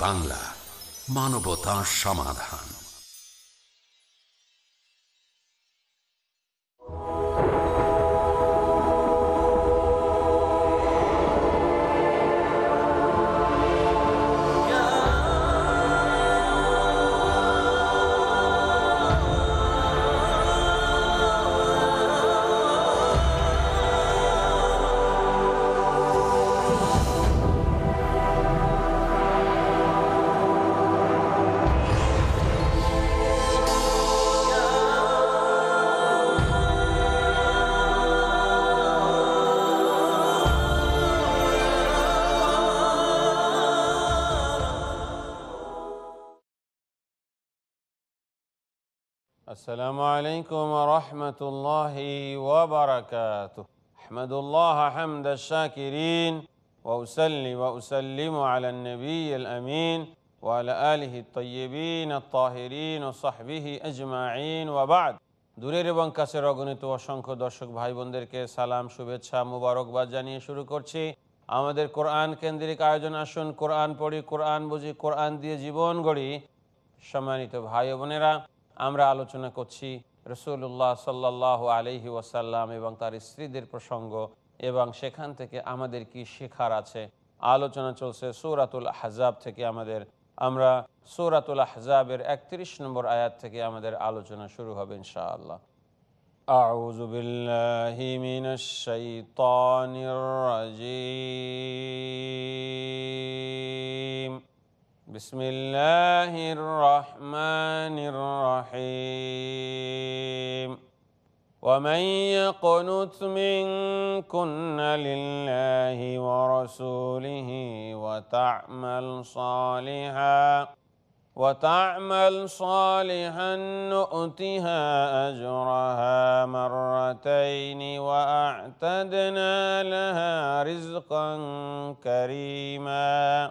বাংলা মানবতা সমাধান। السلام عليكم ورحمة الله وبركاته أحمد الله حمد الشاكرين وأسلي وأسلم على النبي الأمين وعلى آله الطيبين الطاهرين وصحبه أجمعين وبعد দূরের এবং কাছের অগণিত অসংখ্য দর্শক ভাই বোনদেরকে সালাম শুভেচ্ছা মুবারকবাদ জানিয়ে শুরু করছি আমাদের কোরআন কেন্দ্রিক আয়োজন আসুন কোরআন পড়ি কোরআন বুঝি কোরআন দিয়ে জীবন গড়ি সম্মানিত ভাই ও বোনেরা আমরা আলোচনা করছি রসুল্লাহ সাল্লাহ আলহি ওয়াসাল্লাম এবং তার স্ত্রীদের প্রসঙ্গ এবং সেখান থেকে আমাদের কি শেখার আছে আলোচনা চলছে সৌরাতুল হাজাব থেকে আমাদের আমরা সৌরাতুল হাজাবের একত্রিশ নম্বর আয়াত থেকে আমাদের আলোচনা শুরু হবে ইনশাআল্লাহ أعوذ بالله من الشيطان الرجيم بسم الله الرحمن الرحيم ومن يقنت منكن لله ورسوله وتعمل صالحا وتعمل صالحا نؤتها أجرها مرتين وأعتدنا لها رزقا كريما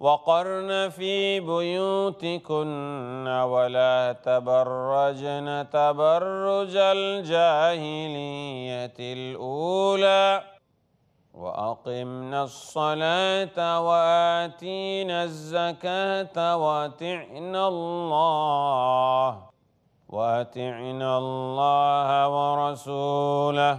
وقرن في بيوتكن ولا تبرجن تبرج الجاهلية الأولى وأقمنا الصلاة وآتينا الزكاة وأطعنا الله وأطعنا الله ورسوله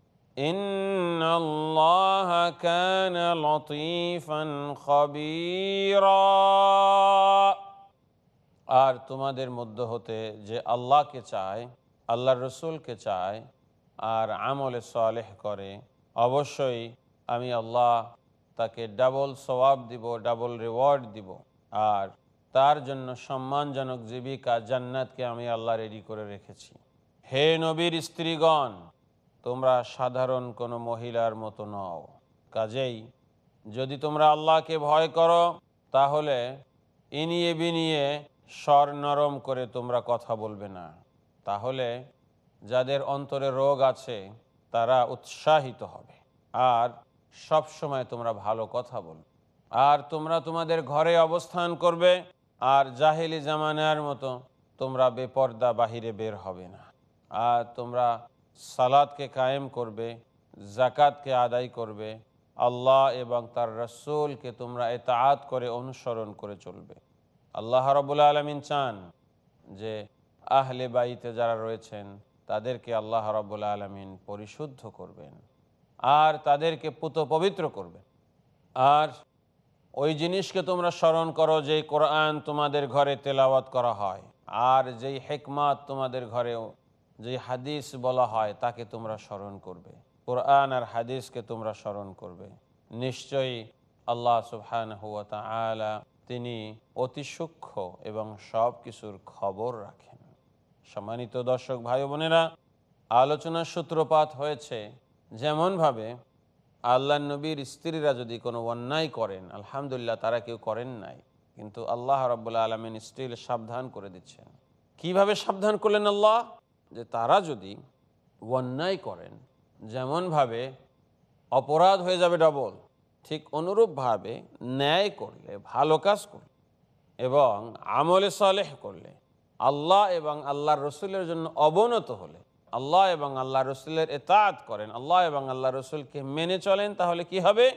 إن الله كان لطيفا خبيرا আর তোমাদের মধ্যে হতে যে আল্লাহকে চায় আল্লাহর রসুলকে চায় আর আমলে সালেহ করে অবশ্যই আমি আল্লাহ তাকে ডাবল সওয়াব দিব ডাবল রিওয়ার্ড দিব আর তার জন্য সম্মানজনক জীবিকা জান্নাতকে আমি আল্লাহ রেডি করে রেখেছি হে নবীর স্ত্রীগণ তোমরা সাধারণ কোনো মহিলার মতো নও। কাজেই যদি তোমরা আল্লাহকে ভয় করো, তাহলে ইনিয়ে বিনিয়ে স্বর নরম করে তোমরা কথা বলবে না। তাহলে যাদের অন্তরে রোগ আছে, তারা উৎসাহিত হবে। আর সব সময় তোমরা ভালো কথা বলবে। আর তোমরা তোমাদের ঘরে অবস্থান করবে, আর জাহেলি জামানার মতো তোমরা বেপর্দা বাহিরে বের হবে না। আর তোমরা সালাদকে কায়েম করবে জাকাতকে আদায় করবে, আল্লাহ এবং তার রসুলকে তোমরা এতাআত করে অনুসরণ করে চলবে। আল্লাহ রবুল্লা আলমিন চান যে আহলে বাড়িতে যারা রয়েছেন, তাদেরকে আল্লাহ রবুল্লা আলমিন পরিশুদ্ধ করবেন আর তাদেরকে পুত পবিত্র করবেন। আর ওই জিনিসকে তোমরা স্মরণ করো যে কোরআন তোমাদের ঘরে তেলাওয়াত করা হয়, আর যেই হেকমাত তোমাদের ঘরে যে হাদিস বলা হয় তাকে তোমরা স্মরণ করবে। কোরআন আর হাদিসকে তোমরা স্মরণ করবে। নিশ্চয়ই আল্লাহ সুবহান হুয়া তিনি অতি সূক্ষ্ম এবং সব কিছুর খবর রাখেন। সম্মানিত দর্শক ভাই বোনেরা, আলোচনার সূত্রপাত হয়েছে যেমনভাবে আল্লাহ নবীর স্ত্রীরা যদি কোনো অন্যায় করেন, আলহামদুলিল্লাহ তারা কেউ করেন নাই, কিন্তু আল্লাহ রব্বুল্লা আলমিন স্টিল সাবধান করে দিচ্ছেন। কীভাবে সাবধান করলেন আল্লাহ? যে তারা যদি অন্যায় করেন, যেমনভাবে অপরাধ হয়ে যাবে ডবল, ঠিক অনুরূপভাবে ন্যায় করলে, ভালো কাজ করলে এবং আমলে সালেহ করলে, আল্লাহ এবং আল্লাহর রসুলের জন্য অবনত হলে, আল্লাহ এবং আল্লাহ রসুলের এতাত করেন, আল্লাহ এবং আল্লাহ রসুলকে মেনে চলেন, তাহলে কি হবে?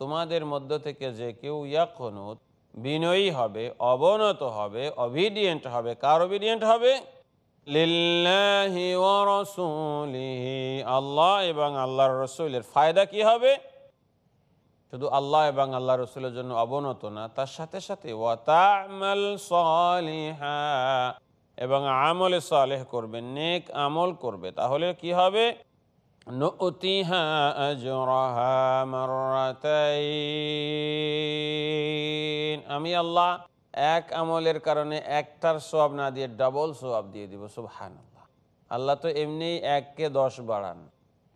তোমাদের মধ্য থেকে যে কেউ ইয়াকনুত বিনয়ী হবে, অবনত হবে অভিডিয়েন্ট হবে। কার অভিডিয়েন্ট হবে? আল্লাহ এবং আল্লাহর রসুলের। ফায়দা কি হবে? শুধু আল্লাহ এবং আল্লাহ রসুলের জন্য অবনত না, তার সাথে সাথে সালিহা এবং আমলে সালেহ করবে, নেক আমল করবে। তাহলে কি হবে? নুতিহা আজরাহা মাররাতাইন আমি আল্লাহ এক আমলের কারণে একটার সোয়াব না দিয়ে ডাবল সোয়াব দিয়ে দিব, সুবহানাল্লাহ। আল্লাহ তো এমনি এককে দশ বাড়ান,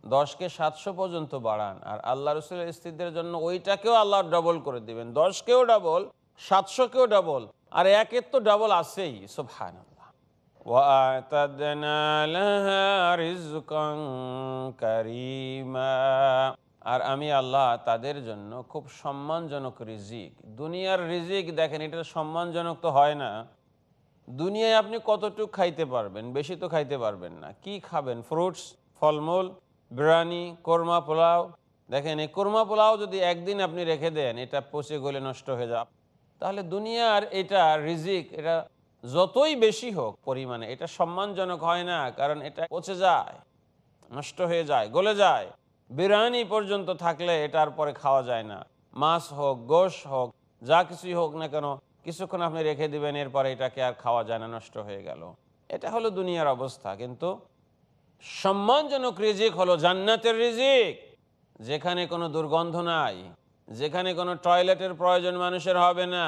দশকে সাতশো পর্যন্ত বাড়ান, আর আল্লাহ রসুলের স্ত্রীদের জন্য ওইটাকেও আল্লাহ ডবল করে দিবেন। দশকেও ডাবল সাতশোকেও ডাবল আর একের তো ডাবল আছেই সুবহান আর আমি আল্লাহ তাদের জন্য খুব সম্মানজনক রিজিক। দুনিয়ার রিজিক দেখেন, এটা সম্মানজনক তো হয় না। দুনিয়ায় আপনি কতটুকু খাইতে পারবেন, বেশি তো খাইতে পারবেন না। কি খাবেন? ফ্রুটস, ফলমূল, বিরিয়ানি, কোরমা পোলাও। দেখেন, এই কোরমা পোলাও যদি একদিন আপনি রেখে দেন, এটা পচে গলে নষ্ট হয়ে যাবে। তাহলে দুনিয়ার এটা রিজিক, এটা যতই বেশি হোক পরিমাণে, এটা সম্মানজনক হয় না, কারণ এটা পচে যায়, নষ্ট হয়ে যায়, গলে যায়। বিরিয়ানি পর্যন্ত থাকলে এটার পরে খাওয়া যায় না। মাছ হোক, গোশ হোক, যা কিছুই হোক না কেন, কিছুক্ষণ আপনি রেখে দিবেন, এরপরে এটাকে আর খাওয়া যায় না, নষ্ট হয়ে গেল। এটা হলো দুনিয়ার অবস্থা, কিন্তু সম্মানজনক রিজিক হলো জান্নাতের রিজিক, যেখানে কোনো দুর্গন্ধ নাই, যেখানে কোনো টয়লেটের প্রয়োজন মানুষের হবে না।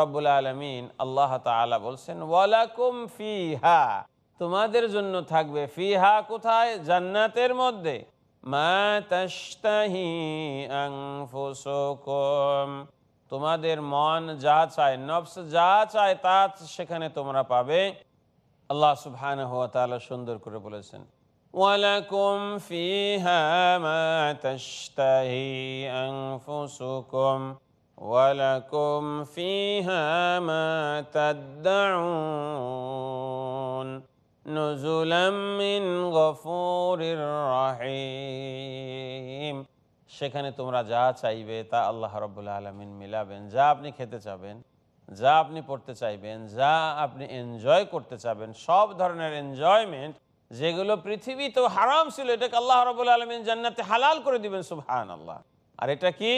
রব্বুল আলমিন আল্লাহ তালা বলছেন, ওয়ালাকুম ফিহা। তোমাদের জন্য থাকবে ফিহা কোথায়? জান্নাতের মধ্যে। তোমাদের মন যা চায় নবস যা চায়, তা সেখানে তোমরা পাবে। আল্লাহ সুহান সুন্দর করে বলেছেন, ওয়ালাকুম ফিহা মা তস্তাহি আংফুসুকুম ওয়ালাকুম ফিহা মা তাদউন নুজুলাম মিন গফুরির রহিম। সেখানে তোমরা যা চাইবে তা আল্লাহ রব্বুল্লা আলমিন মিলাবেন। যা আপনি খেতে চাবেন, যা আপনি পড়তে চাইবেন, যা আপনি এনজয় করতে চাবেন, সব ধরনের এনজয়মেন্ট যেগুলো পৃথিবীতেও হারাম ছিল, এটাকে আল্লাহ রবুল আলমিন জান্নাতে হালাল করে দিবেন সুবহান আল্লাহ আর এটা কি?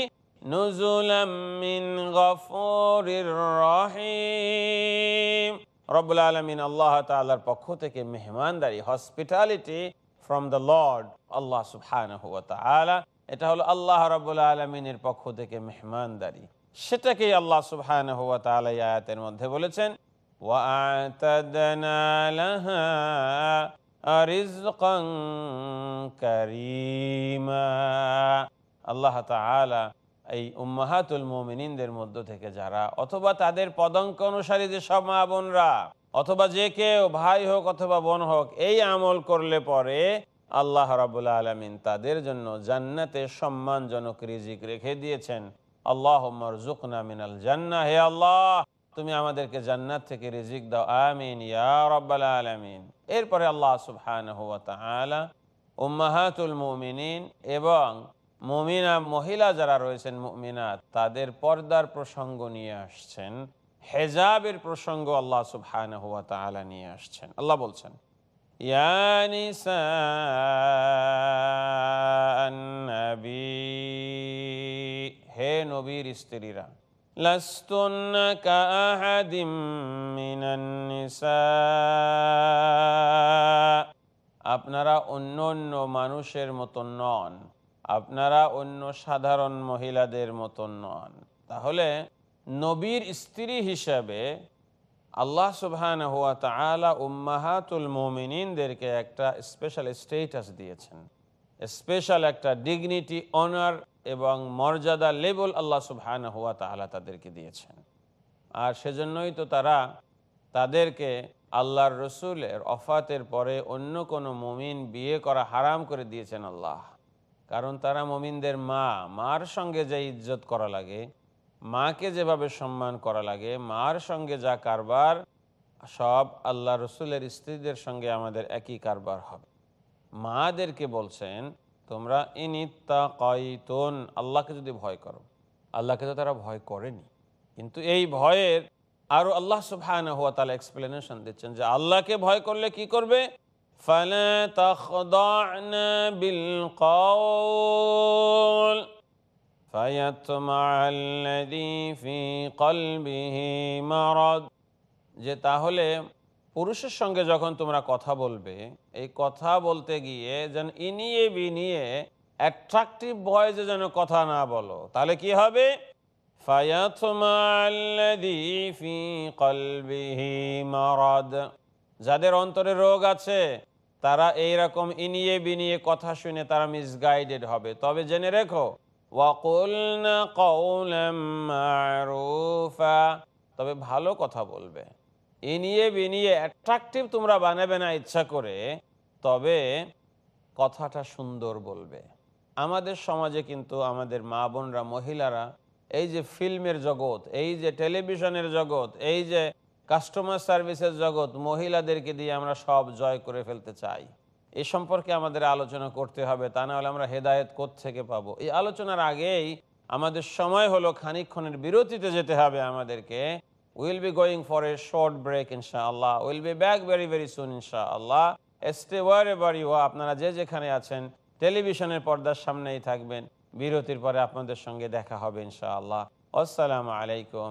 রব্বুল আলমিন আল্লাহ তালার পক্ষ থেকে মেহমানদারি, hospitality from the lord Allah সুবহান এটা হলো আল্লাহ রাবুল আলমিনের পক্ষ থেকে মেহমানদারি। সেটাকেই আল্লাহ সুবহান হুয়া তালা আয়াতের মধ্যে বলেছেন আল্লাহ তালা এই উম্মাহাতুল মোমিনদের মধ্য থেকে যারা, অথবা তাদের পদঙ্ক অনুসারী যে সব মা বোনরা, অথবা যে কেউ ভাই হোক অথবা বোন হোক, এই আমল করলে পরে আল্লাহ রাবুল আলমিন তাদের জন্য জান্নাতে সম্মানজনক রিজিক রেখে দিয়েছেন। আল্লাহ জুকনা মিনাল জান্না, হে আল্লাহ, তুমি আমাদেরকে জান্নাত থেকে রিজিক দাও, আমিন আলামিন। এরপরে আল্লাহ সুবহানাহু ওয়া তাআলা উম্মাহাতুল মুমিনিন এবং মুমিনা, মহিলা যারা রয়েছেন মমিনা, তাদের পর্দার প্রসঙ্গ নিয়ে আসছেন। হেজাবের প্রসঙ্গ আল্লাহ সুবহানাহু ওয়া তাআলা নিয়ে আসছেন। আল্লাহ বলছেন হে নবীর স্ত্রীরা, লাস্তুন্ন কাহাদিম মিনান নিসা, আপনারা অন্য অন্য মানুষের মতন নন। আপনারা অন্য সাধারণ মহিলাদের মতন নন। তাহলে নবীর স্ত্রী হিসাবে আল্লাহ সুবহান হুয়া তালা উম্মাহাতুল মোমিনদেরকে একটা স্পেশাল স্টেটাস দিয়েছেন। স্পেশাল একটা ডিগনিটি অনার এবং মর্যাদা লেবল আল্লাহ সুবহান হুয়া তালা তাদেরকে দিয়েছেন। আর সেজন্যই তো তারা তাদেরকে আল্লাহর রসুলের অফাতের পরে অন্য কোনো মুমিন বিয়ে করা হারাম করে দিয়েছেন আল্লাহ। কারণ তারা মমিনদের মা। মার সঙ্গে যে ইজ্জত করা লাগে, মাকে যেভাবে সম্মান করা লাগে, মার সঙ্গে যা কারবার, সব আল্লাহ রসুলের স্ত্রীদের সঙ্গে আমাদের একই কারবার হবে। মাদেরকে বলছেন, তোমরা ইনিত্তা কয়তন আল্লাহকে যদি ভয় করো। আল্লাহকে তো তারা ভয় করেনি। কিন্তু এই ভয়ের আরও আল্লাহ সুবহান হুয়া তালা এক্সপ্লেনেশন দিচ্ছেন যে আল্লাহকে ভয় করলে কি করবে? فَلَا تَخْضَعْنَ بِالْقَوْلِ فَيَطْمَعَ الَّذِي فِي قَلْبِهِ مَرَضٌ যে তাহলে পুরুষের সঙ্গে যখন তোমরা কথা বলবে এই কথা বলতে গিয়ে যেন ইনিয়ে বিনিয়ে অ্যাট্রাকটিভ ভয়েসে যেন কথা না বলো তাহলে কি হবে যাদের অন্তরে রোগ আছে, তারা এই রকম ইনিয়ে বিনিয়ে কথা শুনে তারা মিসগাইডেড হবে। তবে জেনে রেখো তবে ভালো কথা বলবে। ইনিয়ে বিনিয়ে অ্যাট্রাকটিভ তোমরা বানাবে না ইচ্ছা করে, তবে কথাটা সুন্দর বলবে। আমাদের সমাজে কিন্তু আমাদের মা বোনরা মহিলারা, এই যে ফিল্মের জগৎ, এই যে টেলিভিশনের জগৎ, এই যে কাস্টমার সার্ভিসের জগৎ মহিলাদেরকে দিয়ে আমরা সব জয় করে ফেলতে চাই। এ সম্পর্কে আমাদের আলোচনা করতে হবে, তা না হলে আমরা হেদায়ত থেকে পাবো? এই আলোচনার আগেই আমাদের সময় হলো খানিক্ষণের বিরতিতে যেতে হবে আমাদেরকে। Will be going for a short break ইনশাআল্লাহ। Will be back very very soon ইনশাআল্লাহ। স্টে ওয়ার এভার ইউ আপনারা যে যেখানে আছেন, টেলিভিশনের পর্দার সামনেই থাকবেন। বিরতির পরে আপনাদের সঙ্গে দেখা হবে, ইনশাআল্লাহ। আসসালামু আলাইকুম।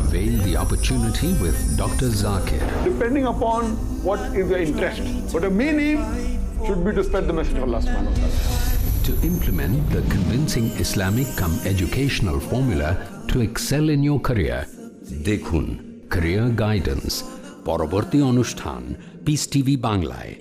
Avail the opportunity with Dr. Zakir. depending upon what is your interest. But the main aim should be to spread the message of Allah subhanahu wa ta'ala. to implement the convincing Islamic come educational formula to excel in your career. দেখুন career guidance পরবর্তী অনুষ্ঠান piece TV বাংলায়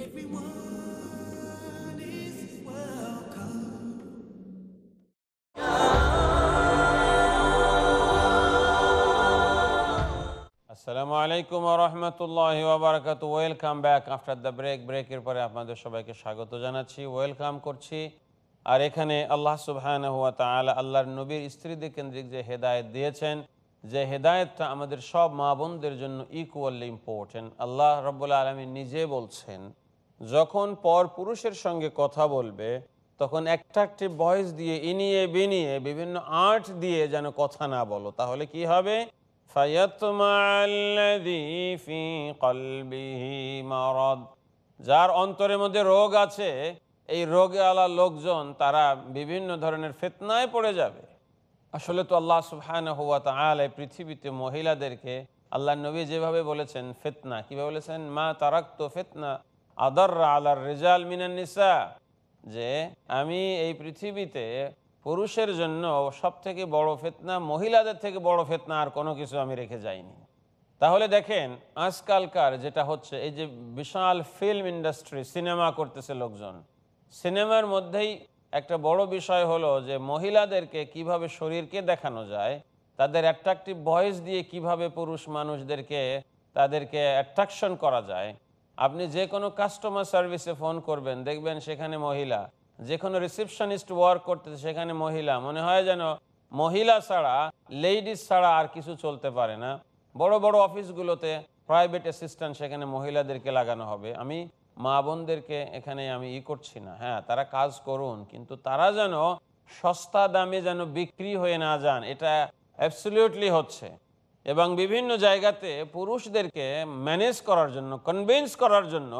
আলাইকুম রহমতুল্লাহ ওবরাকাত welcome back after the break ব্রেকের পরে আপনাদের সবাইকে স্বাগত জানাচ্ছি। ওয়েলকাম করছি। আর এখানে আল্লাহ সুবহান হুয়া তালা আল্লাহর নবীর স্ত্রীদের কেন্দ্রিক যে হেদায়েত দিয়েছেন, যে হেদায়েতটা আমাদের সব মা বোনদের জন্য ইকুয়ালি ইম্পর্টেন্ট আল্লাহ রব্বুল্লা আলমী নিজে বলছেন, যখন পর পুরুষের সঙ্গে কথা বলবে, তখন একটি ভয়েস দিয়ে ইনিয়ে বিনিয়ে বিভিন্ন আর্ট দিয়ে যেন কথা না বলো। তাহলে কি হবে? যার অন্তরের মধ্যে রোগ আছে, এই রোগে আলা লোকজন তারা বিভিন্ন ধরনের ফেতনায় পড়ে যাবে। আসলে তো আল্লাহ সুহান হুয়া তাহলে পৃথিবীতে মহিলাদেরকে আল্লাহ নবী যেভাবে বলেছেন, ফেতনা। কীভাবে বলেছেন? মা তারাক তো ফেতনা আদর আল্লাহ রেজাল মিনান্নিসা যে আমি এই পৃথিবীতে পুরুষের জন্য সব থেকে বড় ফেতনা, মহিলাদের থেকে বড় ফেতনা আর কোনো কিছু আমি রেখে যাইনি। তাহলে দেখেন, আজকালকার যেটা হচ্ছে, এই যে বিশাল ফিল্ম ইন্ডাস্ট্রি সিনেমা করতেছে লোকজন। সিনেমার মধ্যেই একটা বড় বিষয় হলো যে, মহিলাদেরকে কীভাবে শরীরকে দেখানো যায়, তাদের অ্যাট্রাকটিভ ভয়েস দিয়ে কীভাবে পুরুষ মানুষদেরকে, তাদেরকে অ্যাট্রাকশন করা যায়। আপনি যে কোনো কাস্টমার সার্ভিসে ফোন করবেন, দেখবেন সেখানে মহিলা যে কোনো রিসেপশনিস্ট ওয়ার্ক করতেছে, সেখানে মহিলা। মনে হয় যেন মহিলা ছাড়া লেডিস ছাড়া আর কিছু চলতে পারে না। বড় বড় অফিসগুলোতে প্রাইভেট অ্যাসিস্ট্যান্ট সেখানে মহিলাদেরকে লাগানো হবে। আমি মা বোনদেরকে এখানে আমি ই করছি না। হ্যাঁ তারা কাজ করুন, কিন্তু তারা যেন সস্তা দামে যেন বিক্রি হয়ে না যান, এটা অ্যাবসলিউটলি হচ্ছে। এবং বিভিন্ন জায়গাতে পুরুষদেরকে ম্যানেজ করার জন্য কনভিন্স করার জন্য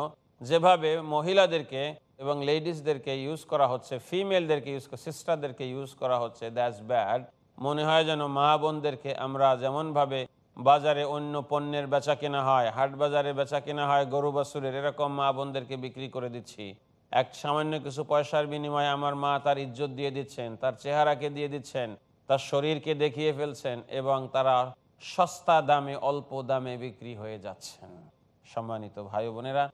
যেভাবে মহিলাদেরকে এবং লেডিসদেরকে ইউজ করা হচ্ছে ফিমেলদেরকে ইউজ সিস্টারদেরকে ইউজ করা হচ্ছে দ্যাটস ব্যাড মনে হয় যেন মা বোনদেরকে আমরা যেমনভাবে বাজারে অন্য পণ্যের বেচা কেনা হয়, হাট বাজারে বেচা কেনা হয়, গরু বাছুরের, এরকম মা বোনদেরকে বিক্রি করে দিচ্ছি। এক সামান্য কিছু পয়সার বিনিময়ে আমার মা তার ইজ্জত দিয়ে দিচ্ছেন, তার চেহারাকে দিয়ে দিচ্ছেন, তার শরীরকে দেখিয়ে ফেলছেন এবং তারা সস্তা দামে, অল্প দামে বিক্রি হয়ে যাচ্ছেন। সম্মানিত ভাই বোনেরা,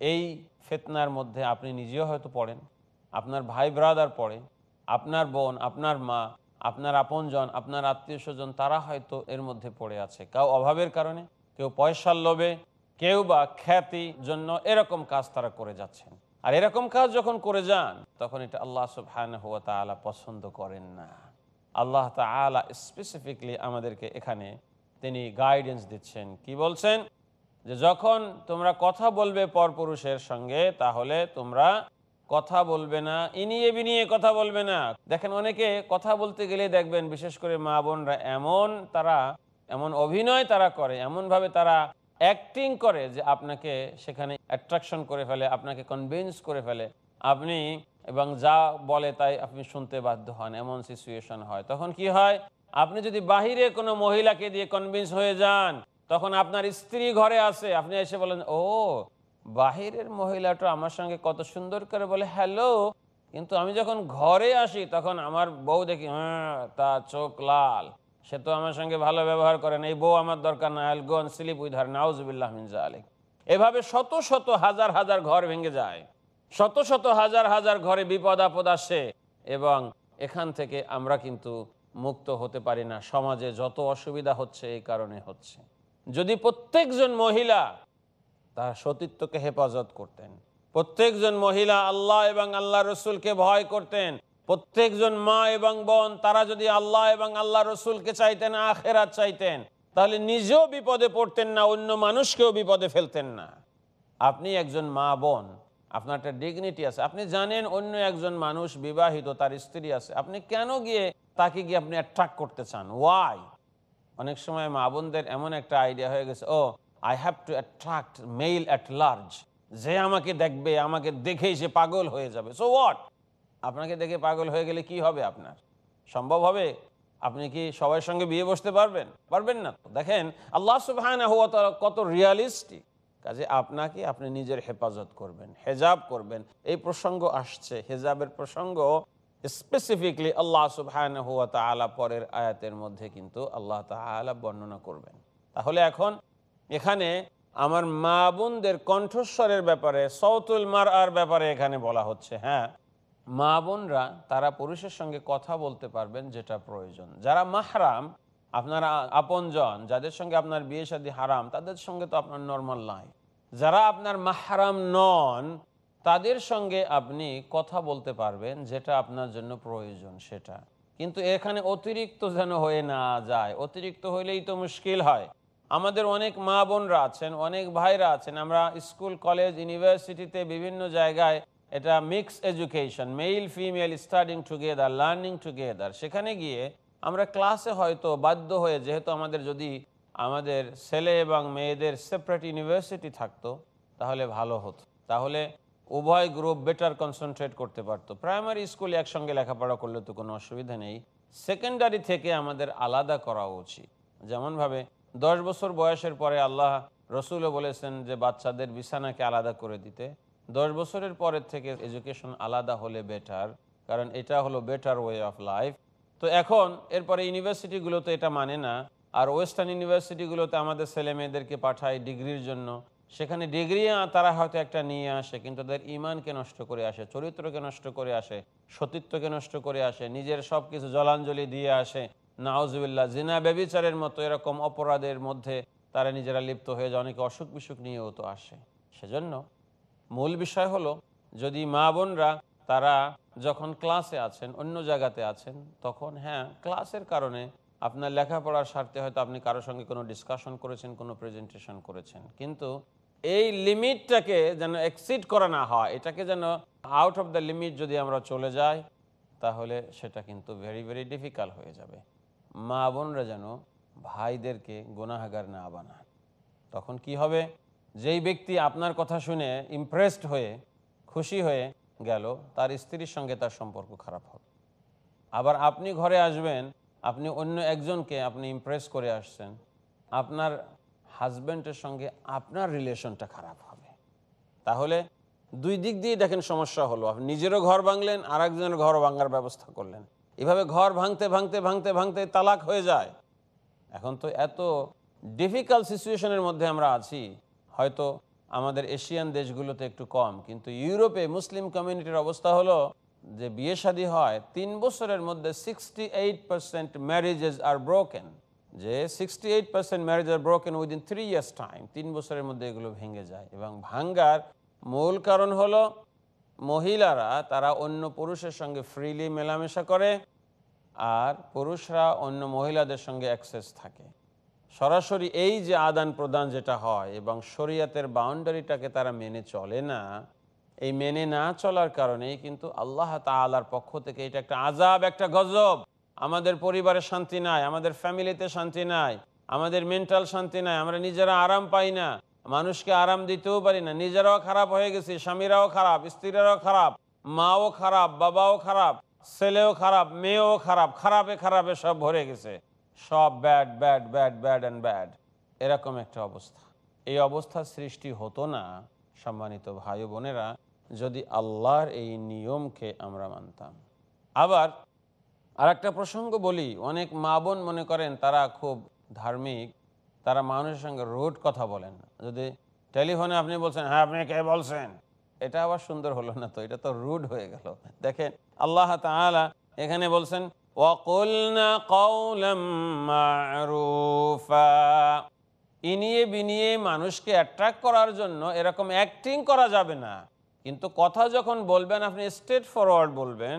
এই ফেতনার মধ্যে আপনি নিজেও হয়তো পড়েন, আপনার ভাই ব্রাদার পড়ে, আপনার বোন, আপনার মা, আপনার আপনজন, আপনার আত্মীয় স্বজন, তারা হয়তো এর মধ্যে পড়ে আছে। কেউ অভাবের কারণে, কেউ পয়সার লোভে, কেউ বা খ্যাতি জন্য এরকম কাজ তারা করে যাচ্ছেন। আর এরকম কাজ যখন করে যান, তখন এটা আল্লাহ সুবহানাহু ওয়া তাআলা পছন্দ করেন না। আল্লাহ তাআলা স্পেসিফিকলি আমাদেরকে এখানে তিনি গাইডেন্স দিচ্ছেন। কি বলছেন? যে যখন তোমরা কথা বলবে পরপুরুষের সঙ্গে, তাহলে তোমরা কথা বলবে না ইনিয়ে বিনিয়ে কথা বলবে না। দেখেন, অনেকে কথা বলতে গেলে দেখবেন, বিশেষ করে মা বোনরা এমন তারা, এমন অভিনয় তারা করে, এমনভাবে তারা অ্যাক্টিং করে যে আপনাকে সেখানে অ্যাট্রাকশন করে ফেলে, আপনাকে কনভিন্স করে ফেলে। আপনি এবং যা বলে তাই আপনি শুনতে বাধ্য হন, এমন সিচুয়েশন হয়। তখন কি হয়? আপনি যদি বাহিরে কোনো মহিলাকে দিয়ে কনভিন্স হয়ে যান তখন আপনার স্ত্রী ঘরে আছে আপনি এসে বলেন, ও, বাহিরের মহিলাটা আমার সঙ্গে কত সুন্দর করে বলে, হ্যালো, কিন্তু আমি যখন ঘরে আসি, তখন আমার বউ দেখি হ্যাঁ তা চোখ লাল, সে তো আমার সঙ্গে ভালো ব্যবহার করে এই বউ আমার দরকার না I'll go and sleep with her নাউজবিল্লাহ মিনজা আলিক এভাবে শত শত হাজার হাজার ঘর ভেঙে যায়, শত শত হাজার হাজার ঘরে বিপদ আপদ আসে এবং এখান থেকে আমরা কিন্তু মুক্ত হতে পারি না, সমাজে যত অসুবিধা হচ্ছে, এই কারণে হচ্ছে। যদি প্রত্যেকজন মহিলা তার সতীত্বকে হেফাজত করতেন, প্রত্যেকজন মহিলা আল্লাহ এবং আল্লাহ রসুলকে ভয় করতেন, প্রত্যেকজন মা এবং বোন তারা যদি আল্লাহ এবং আল্লাহ রসুলকে চাইতেন, আখেরাত চাইতেন, তাহলে নিজেও বিপদে পড়তেন না, অন্য মানুষকেও বিপদে ফেলতেন না। আপনি একজন মা বোন, আপনার একটা ডিগনিটি আছে, আপনি জানেন অন্য একজন মানুষ বিবাহিত, তার স্ত্রী আছে, আপনি কেন গিয়ে তাকে গিয়ে আপনি অ্যাট্রাক্ট করতে চান? ওয়াই অনেক সময় মা বোনদের এমন একটা আইডিয়া হয়ে গেছে, ও I have to attract male at large যে আমাকে দেখবে, আমাকে দেখেই সে পাগল হয়ে যাবে। সো হোয়াট আপনাকে দেখে পাগল হয়ে গেলে কি হবে আপনার? সম্ভব হবে? আপনি কি সবার সঙ্গে বিয়ে বসতে পারবেন? পারবেন না দেখেন, আল্লাহ সুবাহ কত রিয়ালিস্টিক কাজে আপনাকে আপনি নিজের হেফাজত করবেন, হেজাব করবেন। এই প্রসঙ্গ আসছে, হেজাবের প্রসঙ্গ স্পেসিফিকলি আল্লাহ সুবাহ পরের আয়াতের মধ্যে কিন্তু আল্লাহ তালা বর্ণনা করবেন। তাহলে এখন এখানে আমার মা বোনদের কণ্ঠস্বরের ব্যাপারে সৌতুল মার আর ব্যাপারে এখানে বলা হচ্ছে হ্যাঁ। মা বোনরা, তারা পুরুষের সঙ্গে কথা বলতে পারবেন যেটা প্রয়োজন। যারা মাহরাম, আপনারা আপনজন, যাদের সঙ্গে আপনার বিয়ে শাদী হারাম, তাদের সঙ্গে তো আপনার নর্মাল নাই যারা আপনার মাহরাম নন তাদের সঙ্গে আপনি কথা বলতে পারবেন, যেটা আপনার জন্য প্রয়োজন সেটা। কিন্তু এখানে অতিরিক্ত যেন হয়ে না যায়, অতিরিক্ত হইলেই তো মুশকিল হয়। আমাদের অনেক মা বোনরা আছেন, অনেক ভাইরা আছেন, আমরা স্কুল, কলেজ, ইউনিভার্সিটিতে বিভিন্ন জায়গায় এটা mix education male female studying together learning together সেখানে গিয়ে আমরা ক্লাসে হয়তো বাধ্য হয়ে, যেহেতু আমাদের যদি আমাদের ছেলে এবং মেয়েদের সেপারেট ইউনিভার্সিটি থাকতো, তাহলে ভালো হতো। তাহলে উভয় গ্রুপ বেটার কনসেন্ট্রেট করতে পারতো। প্রাইমারি স্কুলে একসঙ্গে লেখাপড়া করলে তো কোনো অসুবিধা নেই। সেকেন্ডারি থেকে আমাদের আলাদা করা উচিত। যেমনভাবে দশ বছর বয়সের পরে আল্লাহ রসুলও বলেছেন যে বাচ্চাদের বিছানাকে আলাদা করে দিতে। দশ বছরের পরের থেকে এডুকেশন আলাদা হলে বেটার কারণ এটা হলো বেটার ওয়ে অফ লাইফ তো এখন এরপরে ইউনিভার্সিটিগুলোতে এটা মানে না। আর ওয়েস্টার্ন ইউনিভার্সিটিগুলোতে আমাদের ছেলে মেয়েদেরকে পাঠায় ডিগ্রির জন্য। সেখানে ডিগ্রি তারা হয়তো একটা নিয়ে আসে, কিন্তু তাদের ইমানকে নষ্ট করে আসে, চরিত্রকে নষ্ট করে আসে, সতীত্বকে নষ্ট করে আসে, নিজের সব কিছু জলাঞ্জলি দিয়ে আসে। নাওজুবিল্লা জিনা ব্যবিচারের মতো এরকম অপরাধের মধ্যে তারা নিজেরা লিপ্ত হয়ে যায়, অনেকে অসুখ বিসুখ নিয়েও তো আসে। সেজন্য মূল বিষয় হলো, যদি মা বোনরা তারা যখন ক্লাসে আছেন, অন্য জায়গাতে আছেন, তখন হ্যাঁ ক্লাসের কারণে আপনার লেখাপড়ার স্বার্থে হয়তো আপনি কারোর সঙ্গে কোনো ডিসকাশন করেছেন, কোনো প্রেজেন্টেশন করেছেন। কিন্তু এই লিমিটটাকে যেন এক্সিড করা না হয়, এটাকে যেন আউট অফ দ্য লিমিট যদি আমরা চলে যাই, তাহলে সেটা কিন্তু ভেরি ভেরি ডিফিকাল্ট হয়ে যাবে। মা বোনরা যেন ভাইদেরকে গুনাহাগার না বানায়। তখন কি হবে? যেই ব্যক্তি আপনার কথা শুনে ইমপ্রেসড হয়ে, খুশি হয়ে গেল, তার স্ত্রীর সঙ্গে তার সম্পর্ক খারাপ হবে। আবার আপনি ঘরে আসবেন আপনি অন্য একজনকে আপনি ইমপ্রেস করে আসছেন, আপনার হাজব্যান্ডের সঙ্গে আপনার রিলেশনটা খারাপ হবে। তাহলে দুই দিক দিয়ে দেখেন সমস্যা হলো। আপনি নিজেরও ঘর ভাঙলেন আর একজনের ঘর ভাঙার ব্যবস্থা করলেন। এভাবে ঘর ভাঙতে ভাঙতে ভাঙতে ভাঙতে তালাক হয়ে যায়। এখন তো এত ডিফিকাল্ট সিচুয়েশনের মধ্যে আমরা আছি। হয়তো আমাদের এশিয়ান দেশগুলোতে একটু কম, কিন্তু ইউরোপে মুসলিম কমিউনিটির অবস্থা হলো যে বিয়ে শাদী হয়, তিন বছরের মধ্যে sixty eight percent marriages are broken যে sixty eight percent marriage are broken within three years time তিন বছরের মধ্যে এগুলো ভেঙে যায়। এবং ভাঙ্গার মূল কারণ হলো, মহিলারা তারা অন্য পুরুষের সঙ্গে ফ্রিলি মেলামেশা করে, আর পুরুষরা অন্য মহিলাদের সঙ্গে অ্যাক্সেস থাকে। সরাসরি এই যে আদান প্রদান যেটা হয়, এবং শরীয়তের বাউন্ডারিটাকে তারা মেনে চলে না এই মেনে না চলার কারণে কিন্তু আল্লাহ তালার পক্ষ থেকে এটা একটা আজাব একটা গজব। আমাদের পরিবারে শান্তি নাই, আমাদের ফ্যামিলিতে শান্তি নাই, আমাদের মেন্টাল শান্তি নাই, আমরা নিজেরা আরাম পাই না। মানুষকে আরাম দিতেও পারি না, নিজেরাও খারাপ হয়ে গেছি, স্বামীরাও খারাপ, স্ত্রীরাও খারাপ, মাও খারাপ, বাবাও খারাপ, ছেলেও খারাপ, মেয়েও খারাপ, খারাপে খারাপে সব ভরে গেছে। সব bad bad bad bad and bad এরকম একটা অবস্থা। এই অবস্থার সৃষ্টি হতো না, সম্মানিত ভাই বোনেরা যদি আল্লাহর এই নিয়মকে আমরা মানতাম। আবার আর একটা প্রসঙ্গ বলি, অনেক মা বোন মনে করেন তারা খুব ধার্মিক, তারা মানুষের সঙ্গে রোড কথা বলেন যদি টেলিফোনে আপনি বলছেন হ্যাঁ আপনি কে বলছেন? এটা আবার সুন্দর হলো না তো, এটা তো রুড হয়ে গেল। দেখেন, আল্লাহ তাআলা এখানে বলছেন ইনিয়ে বিনিয়ে মানুষকে অ্যাট্রাক্ট করার জন্য এরকম অ্যাক্টিং করা যাবে না। কিন্তু কথা যখন বলবেন, আপনি স্ট্রেট ফরওয়ার্ড বলবেন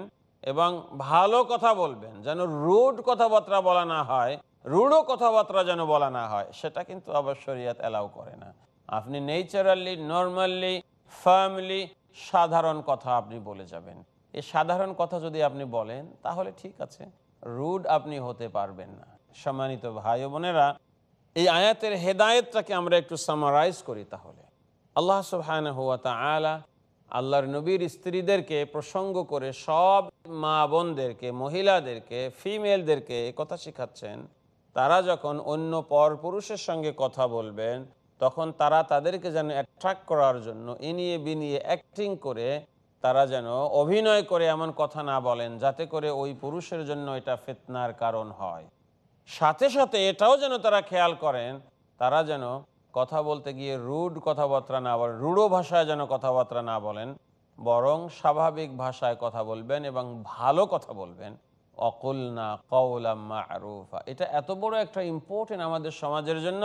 এবং ভালো কথা বলবেন, যেন রুড কথাবার্তা বলা না হয় রুড়ো কথাবার্তা যেন বলা না হয়, সেটা কিন্তু আবার শরিয়াত অ্যালাউ করে না। আপনি নেচারালি নর্মালি ফার্মলি সাধারণ কথা আপনি বলে যাবেন। এই সাধারণ কথা যদি আপনি বলেন, তাহলে ঠিক আছে রুড আপনি হতে পারবেন না। সম্মানিত ভাই বোনেরা, এই আয়াতের হেদায়েতটাকে আমরা একটু সামারাইজ করি তাহলে। আল্লাহ সুবহান হুয়া তালা আল্লাহর নবীর স্ত্রীদেরকে প্রসঙ্গ করে সব মা বোনদেরকে, মহিলাদেরকে, ফিমেলদেরকে কথা শেখাচ্ছেন। তারা যখন অন্য পর পুরুষের সঙ্গে কথা বলবেন, তখন তারা তাদেরকে যেন অ্যাট্রাক্ট করার জন্য ইনিয়ে বিনিয়ে অ্যাক্টিং করে তারা যেন অভিনয় করে এমন কথা না বলেন, যাতে করে ওই পুরুষের জন্য এটা ফিতনার কারণ হয়। সাথে সাথে এটাও যেন তারা খেয়াল করেন, তারা যেন কথা বলতে গিয়ে রুড কথাবার্তা না বলেন রূঢ় ভাষায় যেন কথাবার্তা না বলেন, বরং স্বাভাবিক ভাষায় কথা বলবেন এবং ভালো কথা বলবেন। অকুল না কৌলাম্মা আরুফা এটা এত বড় একটা ইম্পর্টেন্ট আমাদের সমাজের জন্য।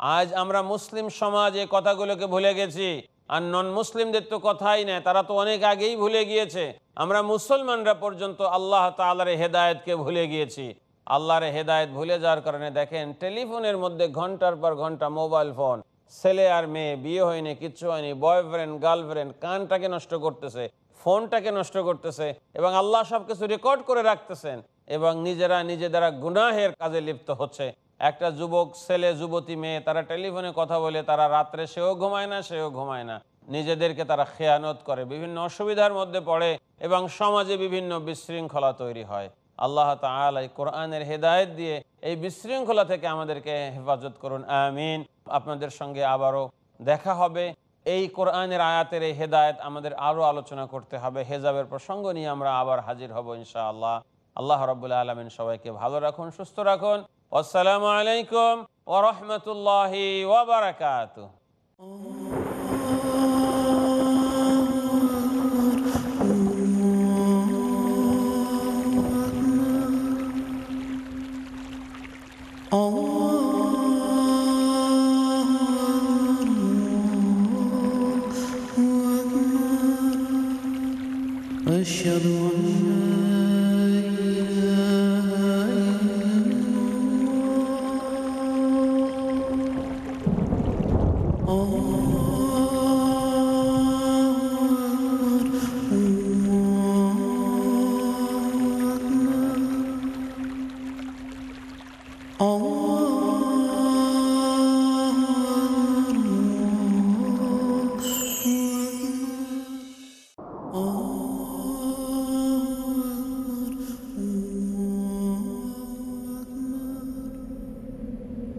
আজ আমরা মুসলিম সমাজ এই কথাগুলোকে ভুলে গেছি। আর নন মুসলিমদের তো কথাই নেই, তারা তো অনেক আগেই ভুলে গিয়েছে। আমরা মুসলমানরা পর্যন্ত আল্লাহ তালার হেদায়তকে ভুলে গিয়েছি। আল্লাহর হেদায়ত ভুলে যাওয়ার কারণে দেখেন টেলিফোনের মধ্যে ঘণ্টার পর ঘণ্টা মোবাইল ফোন, ছেলে আর মেয়ে, বিয়ে হয়নি, কিচ্ছু হয়নি, বয়ফ্রেন্ড, গার্লফ্রেন্ড, কানটাকে নষ্ট করতেছে, ফোনটাকে নষ্ট করতেছে এবং আল্লাহ সবকিছু রেকর্ড করে রাখতেছেন এবং নিজেরা নিজেদের গুনাহের কাজে লিপ্ত হচ্ছে। একটা যুবক, ছেলে, যুবতী, মেয়ে, তারা টেলিফোনে কথা বলে, তারা রাত্রে সেও ঘুমায় না, সেও ঘুমায় না। নিজেদেরকে তারা খেয়ানত করে, বিভিন্ন অসুবিধার মধ্যে পড়ে এবং সমাজে বিভিন্ন বিশৃঙ্খলা তৈরি হয়। আল্লাহ তালা কোরআনের হেদায়ত দিয়ে এই বিশৃঙ্খলা থেকে আমাদেরকে হেফাজত করুন, আমিন। আপনাদের সঙ্গে আবারও দেখা হবে। এই কোরআনের আয়াতের এই হেদায়ত আমাদের আরও আলোচনা করতে হবে। হেজাবের প্রসঙ্গ নিয়ে আমরা আবার হাজির হব ইনশাআল্লাহ। আল্লাহ রবুল্লা আলমিন সবাইকে ভালো রাখুন, সুস্থ রাখুন। আসসালামু আলাইকুম ওরহমতুল্লাহি ওবরাকাত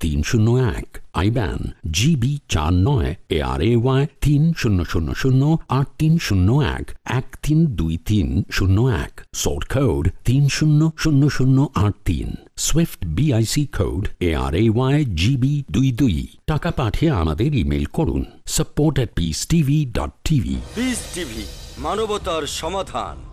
তিন শূন্য এক জিবি চার নয় তিন শূন্য শূন্য শূন্য, আট তিন শূন্য এক এক তিন দুই তিন শূন্য এক তিন শূন্য শূন্য শূন্য আট তিন, সুইফট জিবি দুই দুই। টাকা পাঠিয়ে আমাদের ইমেল করুন support peace TV dot TV মানবতার সমাধান।